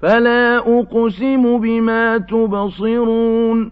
فَلَا أُقْسِمُ بِمَا تُبْصِرُونَ